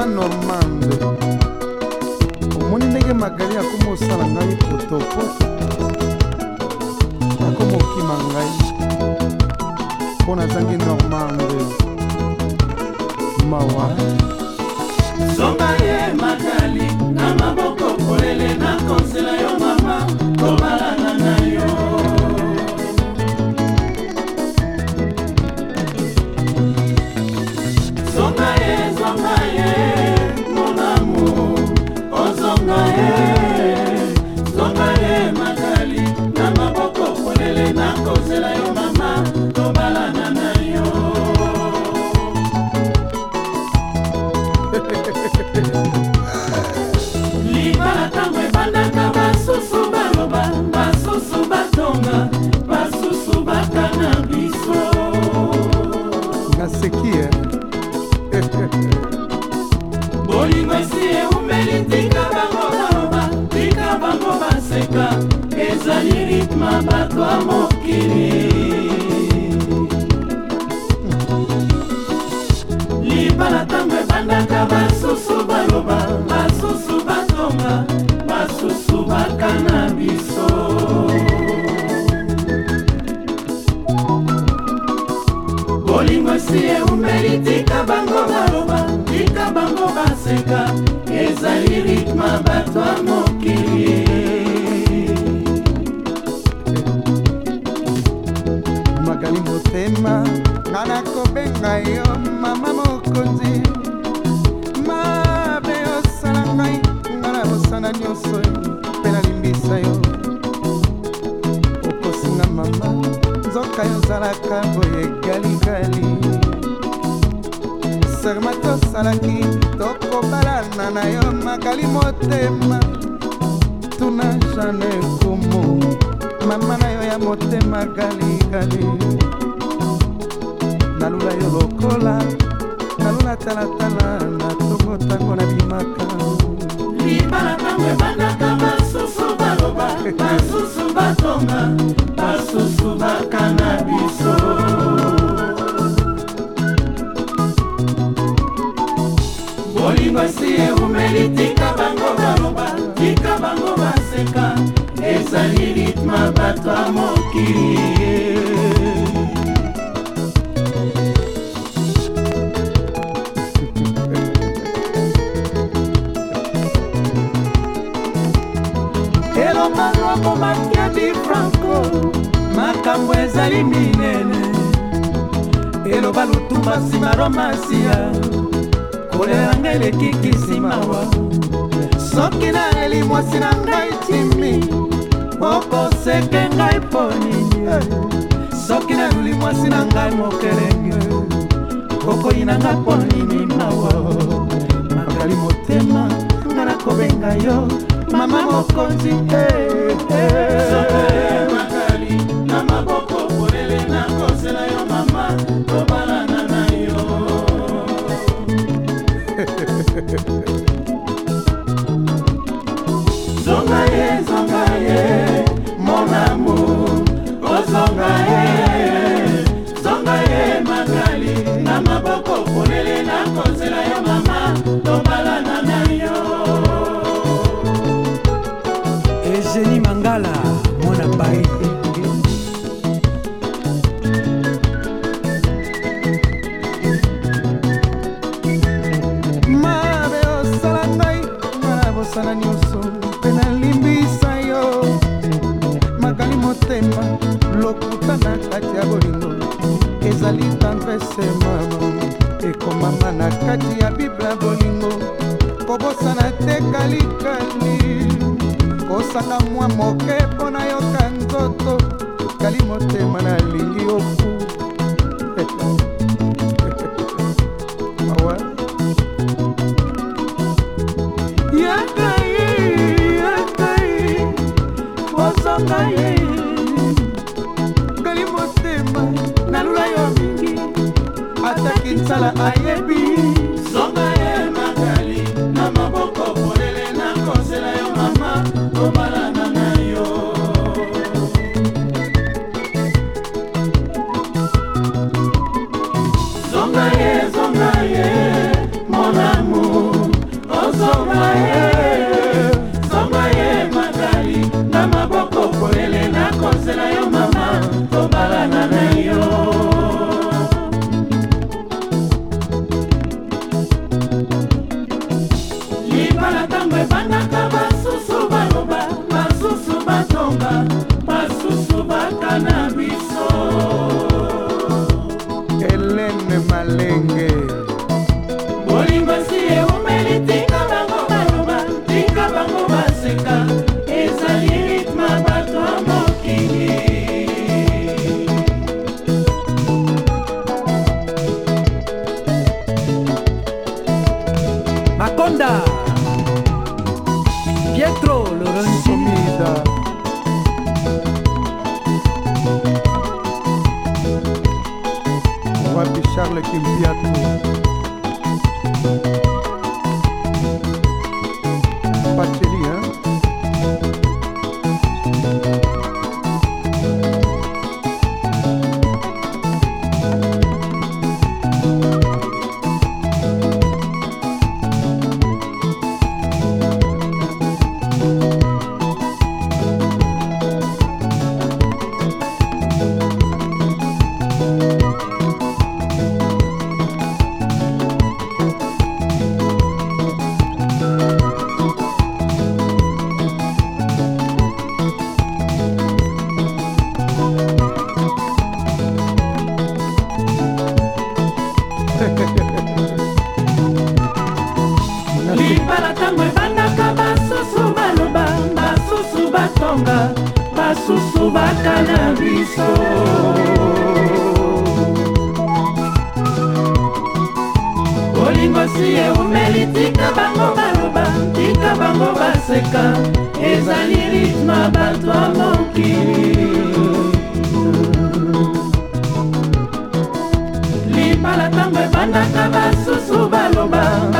na normande omoni ndenge magali akoma osala ngai potoko akoma okima ngai mpo nazangi normande mawa my motema bato ya mokili libala ntango ebandaka basusu baloba basusu batonga basusu bakana biso bolingo esi eumeli tika bango baloba tika bango baseka ezali ritma bato ya mokili motema nga nakobenga yo mama mokonzi mabe osala ngai nga na mosana nyonso mpe nalimbisa yo okosinga mama nzoka yo ozalaka boye galigali serma tosalaki tokobalana na yo makali motema tuna jane kumu mama na yo ya motema kalikali nalula yo lokola nalula talatala na tongo ntango nabimaka libala ntango ebandaka basusu baloba basusu batonga basusu bakana biso bolingo esi eumeli tika bango baloba tika bango baseka ezali ritme bato ya mokili elombango komakebi franco makambo ezali minene eloba lutumba nsima romasiya kolela ngai elekiki nsimawa soki na leli mwasi na ngai okoseke ngai mpo nini soki naluli mwasi na ngai mokelenge okoyinanga mpo nini mawa makali motema nga nakobenga yo mama mokonzi eh, eh. ezali tendrese mamo ekomama na kati ya bibla bolingo kobosana te kalikali kosanga mwa moke mpo na yoka nzoto kali motema nalingi okufa Anaka kukimbia tu. mboka na biso bolingo si eumeli tika bango baloba tika bango baseka ezali ritma bato ya mokili libala ntango ebandaka basusu baloba